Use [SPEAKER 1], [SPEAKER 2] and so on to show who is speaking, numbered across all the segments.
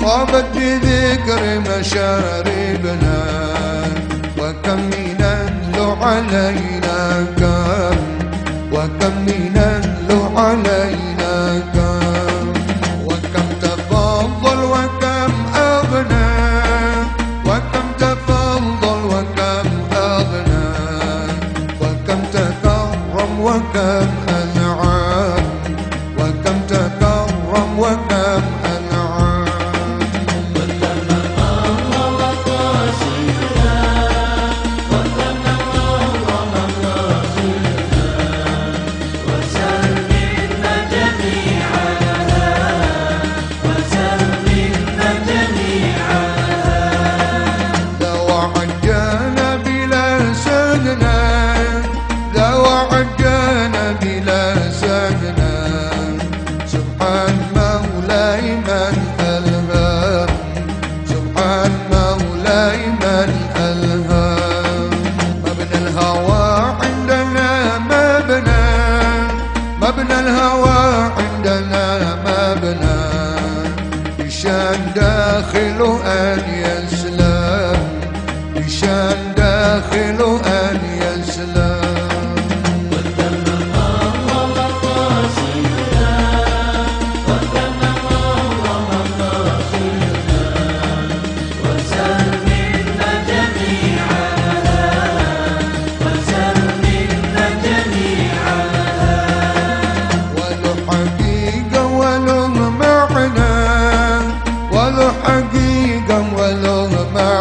[SPEAKER 1] طابت بذكر مشاربنا وكم علينا كم وكم من اللو علينا كم وكم تفضل وكم أغنى وكم تفضل وكم أغنى وكم تكرم وكم em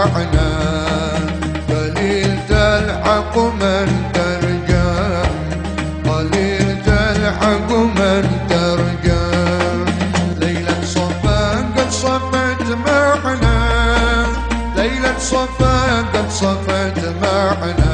[SPEAKER 1] معنى قليل تلحق من ترجم قليل تلحق من ترجم ليلة صفا قد صفت معنا. ليلة صفا قد صفت معنا.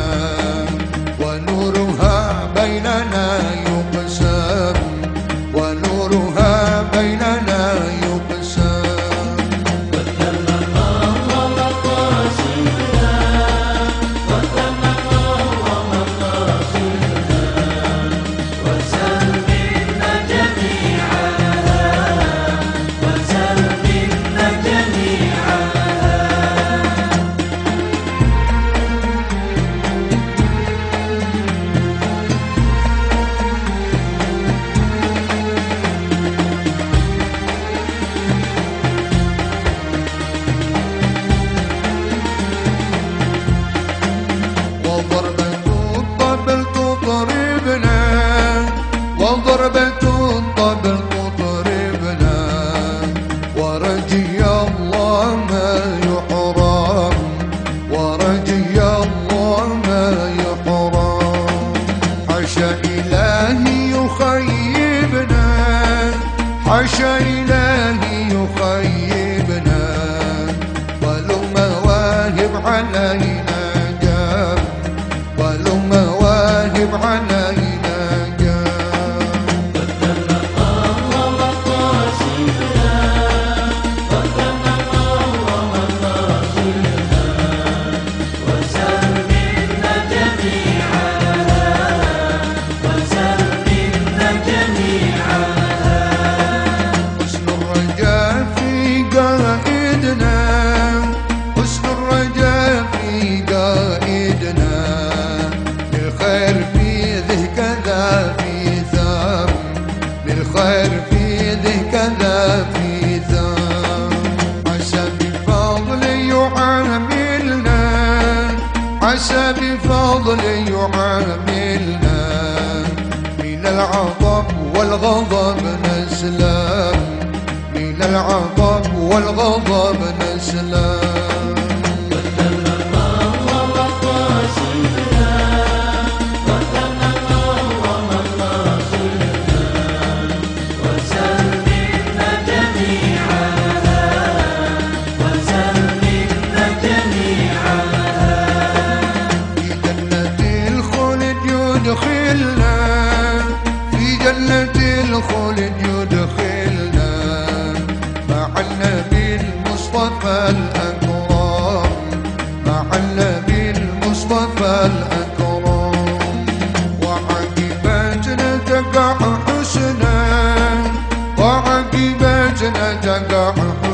[SPEAKER 1] الله ما يحرم ورجي الله ما يحرم. حاشا إلهي يخيبنا حاشا إلهي يخيبنا. ولو مواهب علينا بفضل يعاملنا من العطب والغضب نسلم. من العطب والغضب نسلم. المصطفى الأكرم مع النبي المصطفى الأكرم. وعقب جنتك حسنا وعقب جنتك حسنا.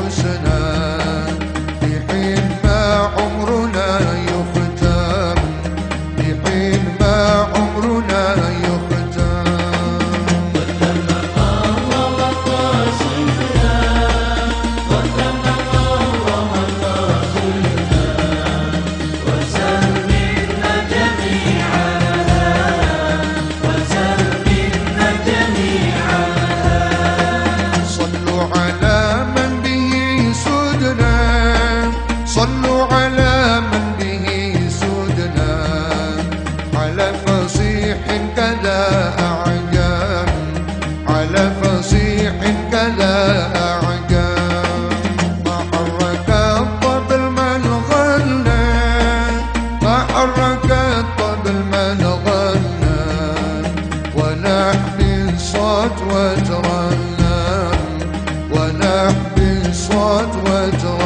[SPEAKER 1] وسلم ونحب صدوة رسول